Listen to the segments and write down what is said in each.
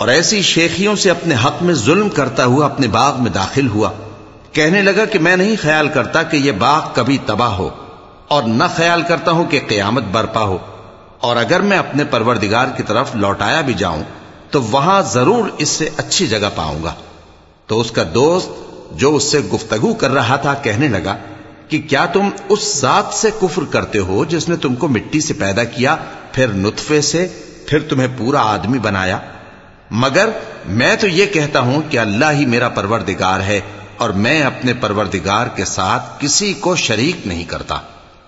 और ऐसी शेखियों से अपने हक में जुल्म करता हुआ अपने बाग में दाखिल हुआ। कहने लगा कि मैं नहीं ख्याल करता कि यह बाग कभी तबाह हो और न ख्याल करता हूँ कि कयामत बरपा हो। और अगर मैं अपने परवरदिगार की तरफ़ लौटाया भी जाऊँ तो वहाँ ज़रूर इससे अच्छी जगह पाऊँगा। तो उसका दोस्त, जो उससे गुफ्तगु कर रहा था, कहने लगा कि क्या तुम उस जात से कुफर करते हो जिसने तुमको मिट्टी से पैदा किया, फिर नुतफे से फिर तुम्हें पूरा आदमी बनाया मगर मैं तो ये कहता हूं कि अल्लाह ही मेरा परवरदिगार है और मैं अपने परवरदिगार के साथ किसी को शरीक नहीं करता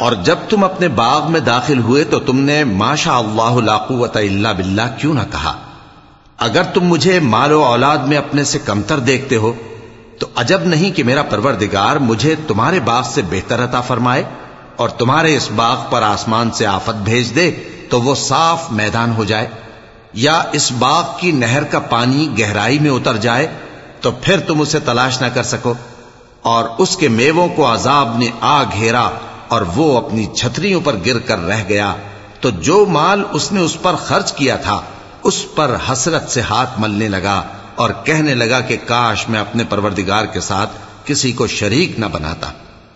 और जब तुम अपने बाग में दाखिल हुए तो तुमने माशा अल्लाह लाकुवत इल्ला बिल्ला क्यों ना कहा अगर तुम मुझे मालो औलाद में अपने से कमतर देखते हो तो अजब नहीं कि मेरा परवरदिगार मुझे तुम्हारे बाग से बेहतर अता फरमाए और तुम्हारे इस बाग पर आसमान से आफत भेज दे तो वो साफ मैदान हो जाए या इस बाग की नहर का पानी गहराई में उतर जाए तो फिर तुम उसे तलाश ना कर सको और उसके मेवों को अजाब ने आ घेरा और वो अपनी छतरियों पर गिर कर रह गया तो जो माल उसने उस पर खर्च किया था उस पर हसरत से हाथ मलने लगा और कहने लगा कि काश मैं अपने परवरदिगार के साथ किसी को शरीक न बनाता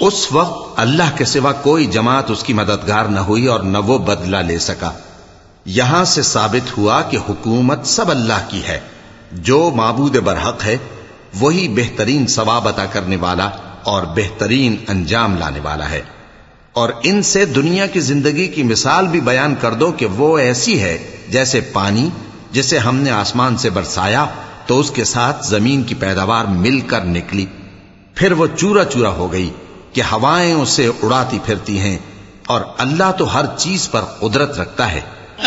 उस वक्त अल्लाह के सिवा कोई जमात उसकी मददगार न हुई और न वो बदला ले सका यहां से साबित हुआ कि हुकूमत सब अल्लाह की है जो माबूद बरहक है वही बेहतरीन सवाब अता करने वाला और बेहतरीन अंजाम लाने वाला है और इनसे दुनिया की जिंदगी की मिसाल भी बयान कर दो कि वो ऐसी है जैसे पानी जिसे हमने आसमान से बरसाया तो उसके साथ जमीन की पैदावार मिलकर निकली फिर वो चूरा चूरा हो गई कि हवाएं उसे उड़ाती फिरती हैं और अल्लाह तो हर चीज पर कुदरत रखता है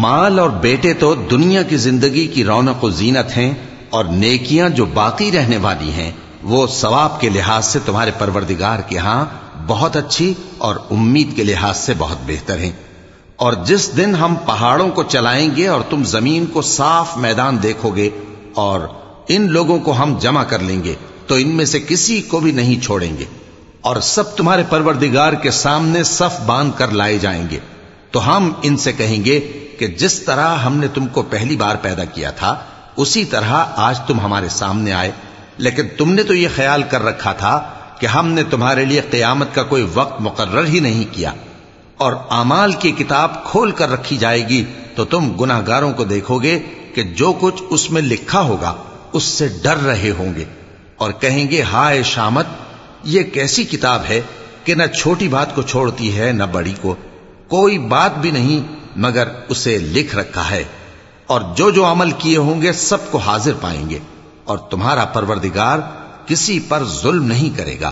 माल और बेटे तो दुनिया की ज़िंदगी की रौनक जीनत हैं और नेकियाँ जो बाकी रहने वाली हैं, वो सवाब के लिहाज से तुम्हारे परवरदिगार के यहाँ बहुत अच्छी और उम्मीद के लिहाज से बहुत बेहतर हैं। और जिस दिन हम पहाड़ों को चलाएँगे और तुम ज़मीन को साफ़ मैदान देखोगे और इन लोगों को हम जमा कर लेंगे तो इनमें से किसी को भी नहीं छोड़ेंगे। और सब तुम्हारे परवरदिगार के सामने सफ बाँध कर लाए जाएँगे। तो हम इनसे कहेंगे कि जिस तरह हमने तुमको पहली बार पैदा किया था, उसी तरह आज तुम हमारे सामने आए। लेकिन तुमने तो यह ख्याल कर रखा था कि हमने तुम्हारे लिए कयामत का कोई वक्त मुकर्र ही नहीं किया। और अमाल की किताब खोल कर रखी जाएगी तो तुम गुनाहगारों को देखोगे कि जो कुछ उसमें लिखा होगा, उससे डर रहे होंगे। और कहेंगे, हाय शामत, ये कैसी किताब है कि न छोटी बात को छोड़ती है, न बड़ी को। कोई बात भी नहीं मगर उसे लिख रखा है और जो जो अमल किए होंगे सबको हाजिर पाएंगे और तुम्हारा परवरदिगार किसी पर जुल्म नहीं करेगा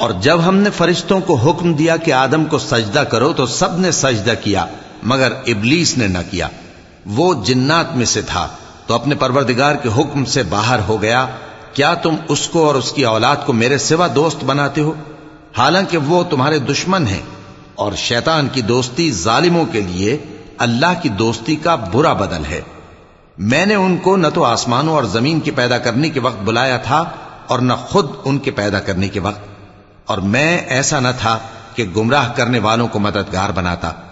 और जब हमने फरिश्तों को हुक्म दिया कि आदम को सजदा करो तो सब ने सजदा किया मगर इबलीस ने न किया वो जिन्नात में से था तो अपने परवरदिगार के हुक्म से बाहर हो गया। क्या तुम उसको और उसकी औलाद को मेरे सिवा दोस्त बनाते हो? हालाँकि वो तुम्हारे दुश्मन हैं और शैतान की दोस्ती जालिमों के लिए अल्लाह की दोस्ती का बुरा बदल है। मैंने उनको न तो आसमानों और ज़मीन के पैदा करने के वक्त बुलाया था और न खुद उनके पैदा करने के वक्त। और मैं ऐसा न था कि गुमराह करने वालों को मददगार बनाता।